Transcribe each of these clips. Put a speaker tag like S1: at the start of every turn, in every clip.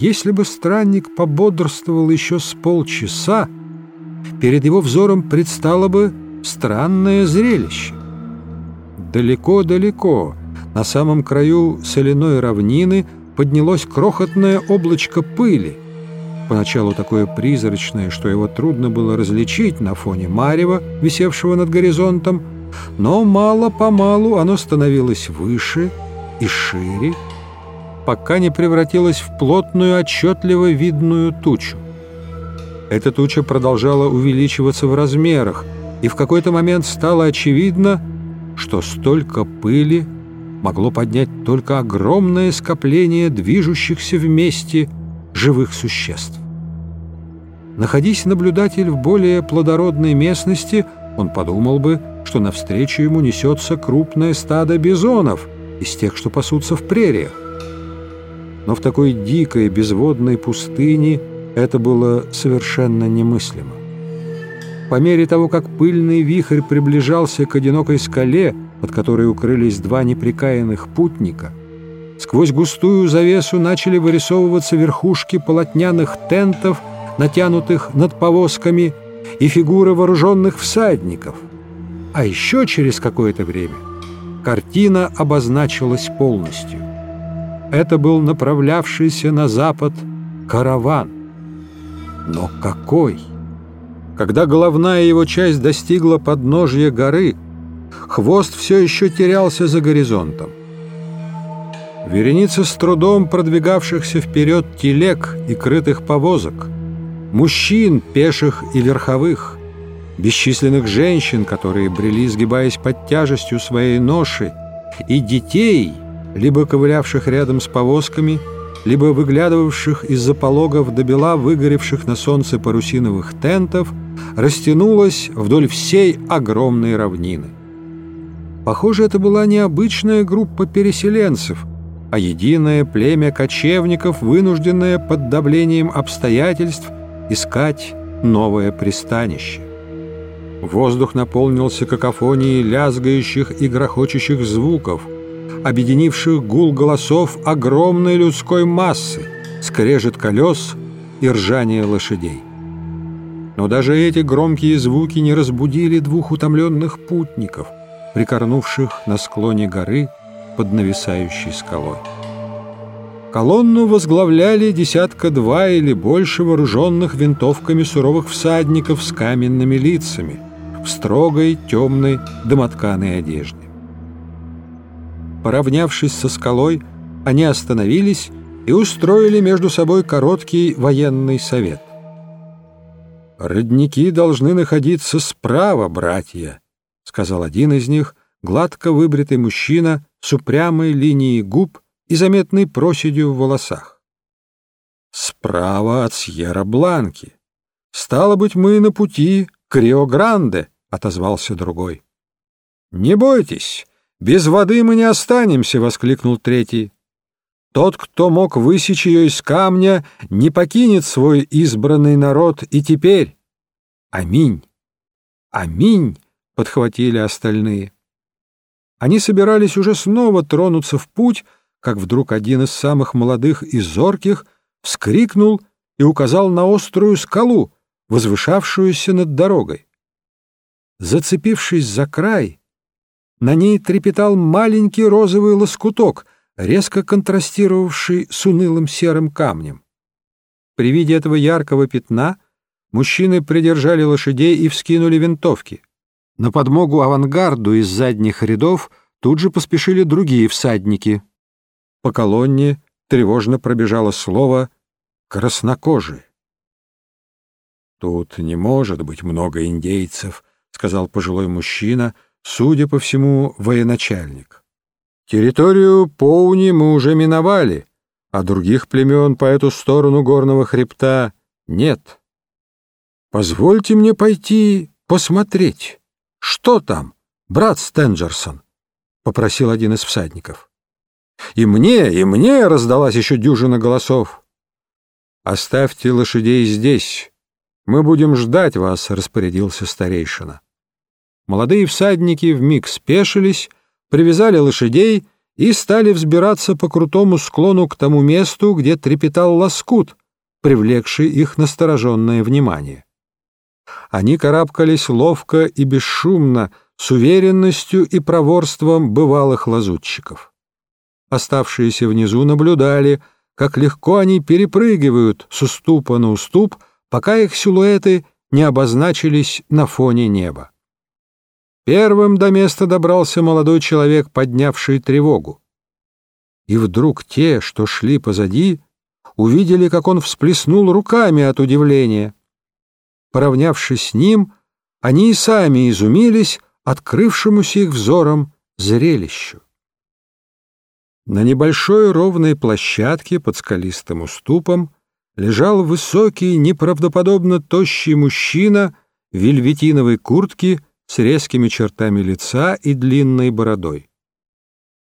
S1: Если бы странник пободрствовал еще с полчаса, перед его взором предстало бы странное зрелище. Далеко-далеко, на самом краю соляной равнины, поднялось крохотное облачко пыли, поначалу такое призрачное, что его трудно было различить на фоне марева, висевшего над горизонтом, но мало-помалу оно становилось выше и шире, пока не превратилось в плотную, отчетливо видную тучу. Эта туча продолжала увеличиваться в размерах, и в какой-то момент стало очевидно, что столько пыли могло поднять только огромное скопление движущихся вместе живых существ. Находясь наблюдатель в более плодородной местности, он подумал бы, что навстречу ему несется крупное стадо бизонов из тех, что пасутся в прериях. Но в такой дикой безводной пустыне это было совершенно немыслимо. По мере того, как пыльный вихрь приближался к одинокой скале, под которой укрылись два неприкаянных путника, сквозь густую завесу начали вырисовываться верхушки полотняных тентов, натянутых над повозками, и фигуры вооруженных всадников. А еще через какое-то время картина обозначилась полностью. Это был направлявшийся на запад караван. Но какой? Когда головная его часть достигла подножья горы, хвост все еще терялся за горизонтом. Вереница с трудом продвигавшихся вперед телег и крытых повозок, мужчин, пеших и верховых, бесчисленных женщин, которые брели, сгибаясь под тяжестью своей ноши, и детей, либо ковылявших рядом с повозками, либо выглядывавших из-за пологов до бела выгоревших на солнце парусиновых тентов, растянулась вдоль всей огромной равнины. Похоже, это была необычная группа переселенцев, а единое племя кочевников, вынужденное под давлением обстоятельств искать новое пристанище. Воздух наполнился какофонией лязгающих и грохочущих звуков, объединивших гул голосов огромной людской массы, скрежет колес и ржание лошадей. Но даже эти громкие звуки не разбудили двух утомленных путников, прикорнувших на склоне горы под нависающей скалой. Колонну возглавляли десятка-два или больше вооруженных винтовками суровых всадников с каменными лицами в строгой темной домотканой одежде. Поравнявшись со скалой, они остановились и устроили между собой короткий военный совет. «Родники должны находиться справа, братья», — сказал один из них, гладко выбритый мужчина с упрямой линией губ и заметной проседью в волосах. «Справа от Сьерра-Бланки. Стало быть, мы на пути к Рио-Гранде», — отозвался другой. «Не бойтесь, без воды мы не останемся», — воскликнул третий. «Тот, кто мог высечь ее из камня, не покинет свой избранный народ и теперь». «Аминь! Аминь!» — подхватили остальные. Они собирались уже снова тронуться в путь, как вдруг один из самых молодых и зорких вскрикнул и указал на острую скалу, возвышавшуюся над дорогой. Зацепившись за край, на ней трепетал маленький розовый лоскуток, резко контрастировавший с унылым серым камнем. При виде этого яркого пятна мужчины придержали лошадей и вскинули винтовки. На подмогу авангарду из задних рядов тут же поспешили другие всадники — по колонне тревожно пробежало слово «краснокожие». «Тут не может быть много индейцев», — сказал пожилой мужчина, судя по всему, военачальник. «Территорию Поуни мы уже миновали, а других племен по эту сторону горного хребта нет. Позвольте мне пойти посмотреть, что там, брат Стенджерсон», — попросил один из всадников. «И мне, и мне!» — раздалась еще дюжина голосов. «Оставьте лошадей здесь. Мы будем ждать вас», — распорядился старейшина. Молодые всадники вмиг спешились, привязали лошадей и стали взбираться по крутому склону к тому месту, где трепетал лоскут, привлекший их настороженное внимание. Они карабкались ловко и бесшумно, с уверенностью и проворством бывалых лазутчиков. Оставшиеся внизу наблюдали, как легко они перепрыгивают с уступа на уступ, пока их силуэты не обозначились на фоне неба. Первым до места добрался молодой человек, поднявший тревогу. И вдруг те, что шли позади, увидели, как он всплеснул руками от удивления. Поравнявшись с ним, они и сами изумились открывшемуся их взором зрелищу. На небольшой ровной площадке под скалистым уступом лежал высокий, неправдоподобно тощий мужчина в вельветиновой куртке с резкими чертами лица и длинной бородой.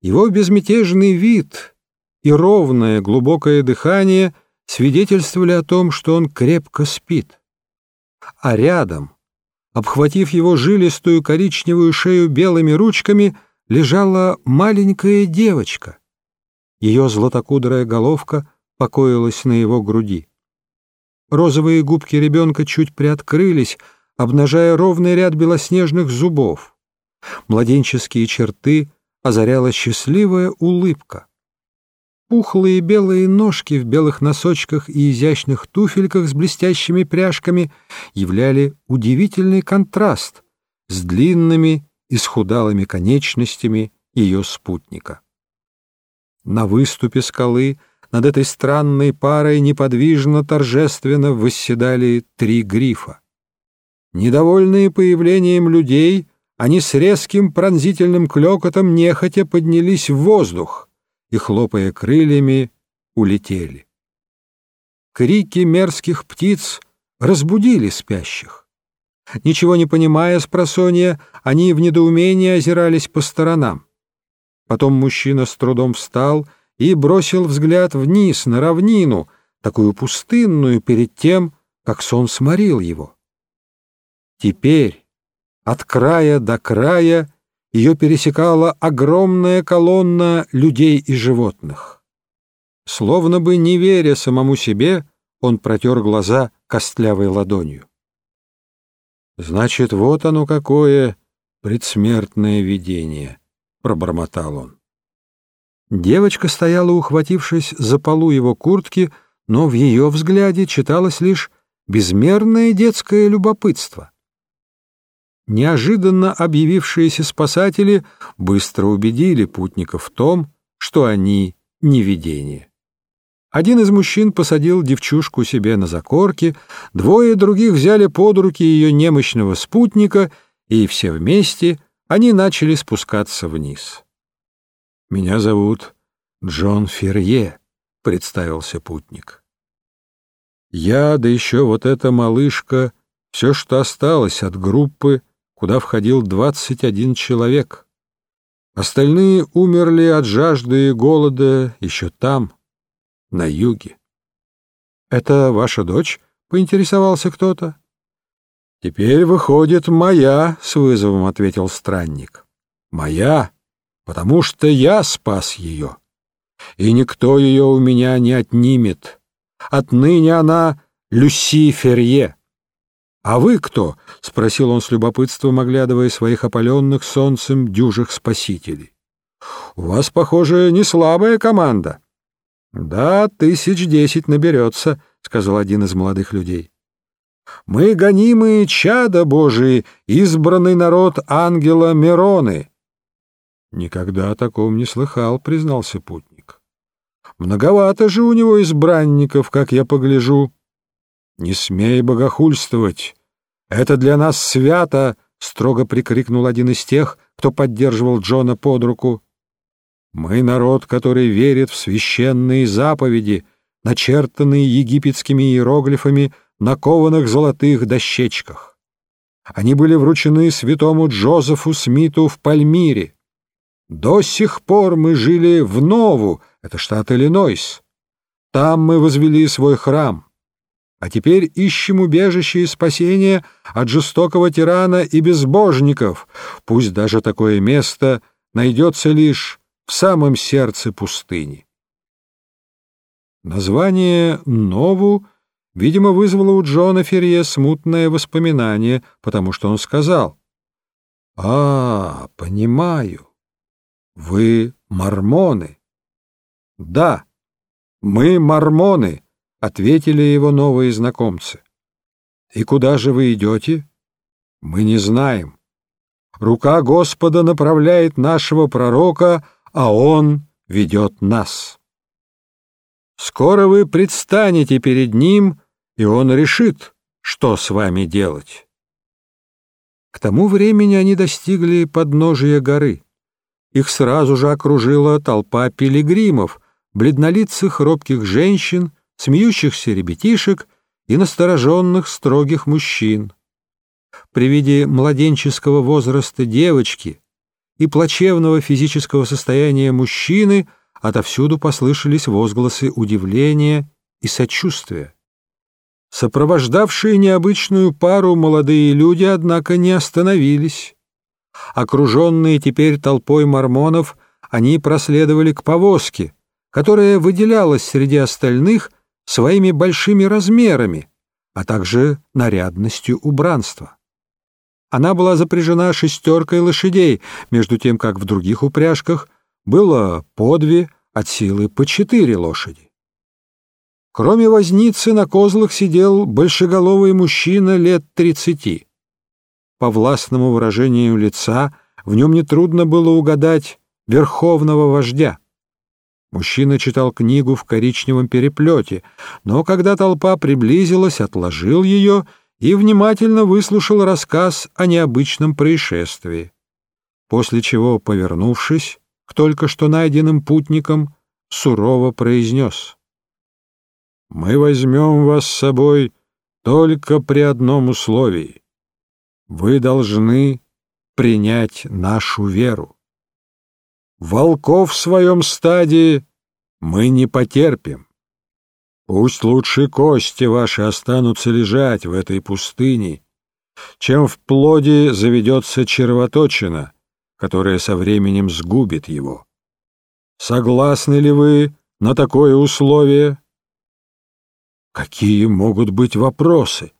S1: Его безмятежный вид и ровное глубокое дыхание свидетельствовали о том, что он крепко спит. А рядом, обхватив его жилистую коричневую шею белыми ручками, лежала маленькая девочка. Ее златокудрая головка покоилась на его груди. Розовые губки ребенка чуть приоткрылись, обнажая ровный ряд белоснежных зубов. Младенческие черты озаряла счастливая улыбка. Пухлые белые ножки в белых носочках и изящных туфельках с блестящими пряжками являли удивительный контраст с длинными и схудалыми конечностями ее спутника. На выступе скалы над этой странной парой неподвижно торжественно восседали три грифа. Недовольные появлением людей, они с резким пронзительным клёкотом нехотя поднялись в воздух — и, хлопая крыльями, улетели. Крики мерзких птиц разбудили спящих. Ничего не понимая с просонья, они в недоумении озирались по сторонам. Потом мужчина с трудом встал и бросил взгляд вниз, на равнину, такую пустынную перед тем, как сон сморил его. Теперь, от края до края, ее пересекала огромная колонна людей и животных. Словно бы не веря самому себе, он протер глаза костлявой ладонью. «Значит, вот оно какое предсмертное видение», — пробормотал он. Девочка стояла, ухватившись за полу его куртки, но в ее взгляде читалось лишь безмерное детское любопытство. Неожиданно объявившиеся спасатели быстро убедили путников в том, что они не видение. Один из мужчин посадил девчушку себе на закорке, двое других взяли под руки ее немощного спутника, и все вместе они начали спускаться вниз. «Меня зовут Джон Ферье», — представился путник. «Я, да еще вот эта малышка, все, что осталось от группы, — куда входил 21 человек. Остальные умерли от жажды и голода еще там, на юге. «Это ваша дочь?» — поинтересовался кто-то. «Теперь выходит моя», — с вызовом ответил странник. «Моя, потому что я спас ее, и никто ее у меня не отнимет. Отныне она Люси Ферье». «А вы кто?» — спросил он с любопытством, оглядывая своих опаленных солнцем дюжих спасителей. «У вас, похоже, не слабая команда». «Да, тысяч десять наберется», — сказал один из молодых людей. «Мы гонимые чада Божии, избранный народ ангела Мироны». «Никогда о таком не слыхал», — признался путник. «Многовато же у него избранников, как я погляжу». «Не смей богохульствовать! Это для нас свято!» — строго прикрикнул один из тех, кто поддерживал Джона под руку. «Мы народ, который верит в священные заповеди, начертанные египетскими иероглифами на кованых золотых дощечках. Они были вручены святому Джозефу Смиту в Пальмире. До сих пор мы жили в Нову, это штат Иллинойс. Там мы возвели свой храм» а теперь ищем убежище и спасение от жестокого тирана и безбожников, пусть даже такое место найдется лишь в самом сердце пустыни. Название «Нову» видимо, вызвало у Джона Ферье смутное воспоминание, потому что он сказал «А, понимаю, вы мормоны». «Да, мы мормоны», — ответили его новые знакомцы. «И куда же вы идете?» «Мы не знаем. Рука Господа направляет нашего пророка, а Он ведет нас. Скоро вы предстанете перед Ним, и Он решит, что с вами делать». К тому времени они достигли подножия горы. Их сразу же окружила толпа пилигримов, бледнолицых робких женщин, смеющихся ребятишек и настороженных строгих мужчин. При виде младенческого возраста девочки и плачевного физического состояния мужчины отовсюду послышались возгласы удивления и сочувствия. Сопровождавшие необычную пару молодые люди, однако, не остановились. Окруженные теперь толпой мормонов, они проследовали к повозке, которая выделялась среди остальных своими большими размерами, а также нарядностью убранства. Она была запряжена шестеркой лошадей, между тем как в других упряжках было по две, от силы по четыре лошади. Кроме возницы на козлах сидел большеголовый мужчина лет тридцати. По властному выражению лица в нем нетрудно было угадать верховного вождя. Мужчина читал книгу в коричневом переплете, но когда толпа приблизилась, отложил ее и внимательно выслушал рассказ о необычном происшествии. После чего, повернувшись к только что найденным путникам, сурово произнес. «Мы возьмем вас с собой только при одном условии. Вы должны принять нашу веру. Волков в своем стаде мы не потерпим. Пусть лучше кости ваши останутся лежать в этой пустыне, чем в плоде заведется червоточина, которая со временем сгубит его. Согласны ли вы на такое условие? Какие могут быть вопросы?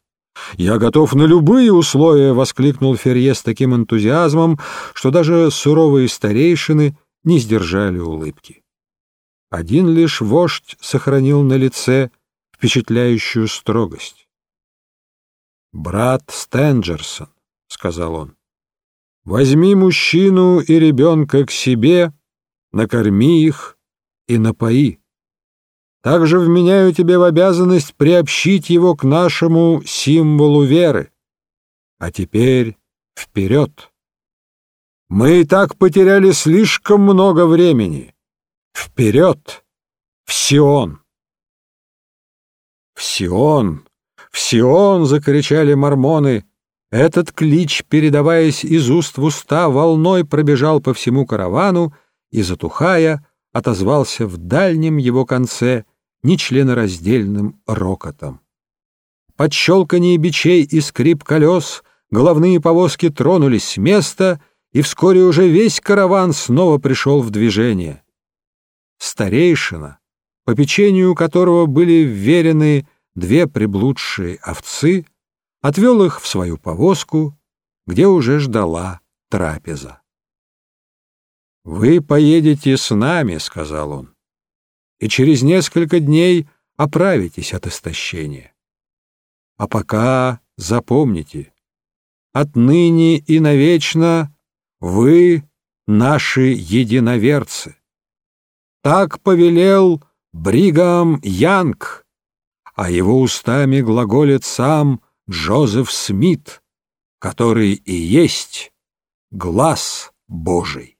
S1: «Я готов на любые условия!» — воскликнул Ферье с таким энтузиазмом, что даже суровые старейшины не сдержали улыбки. Один лишь вождь сохранил на лице впечатляющую строгость. «Брат Стенджерсон», — сказал он, — «возьми мужчину и ребенка к себе, накорми их и напои. Также вменяю тебе в обязанность приобщить его к нашему символу веры. А теперь вперед!» Мы и так потеряли слишком много времени. Вперед! В Сион! В Сион! В Сион! — закричали мормоны. Этот клич, передаваясь из уст в уста, волной пробежал по всему каравану и, затухая, отозвался в дальнем его конце нечленораздельным рокотом. Под щелканье бичей и скрип колес головные повозки тронулись с места — и вскоре уже весь караван снова пришел в движение. Старейшина, по печенью которого были вверены две приблудшие овцы, отвел их в свою повозку, где уже ждала трапеза. «Вы поедете с нами», — сказал он, — «и через несколько дней оправитесь от истощения. А пока запомните, отныне и навечно вы наши единоверцы. Так повелел Бригам Янг, а его устами глаголит сам Джозеф Смит, который и есть глаз Божий.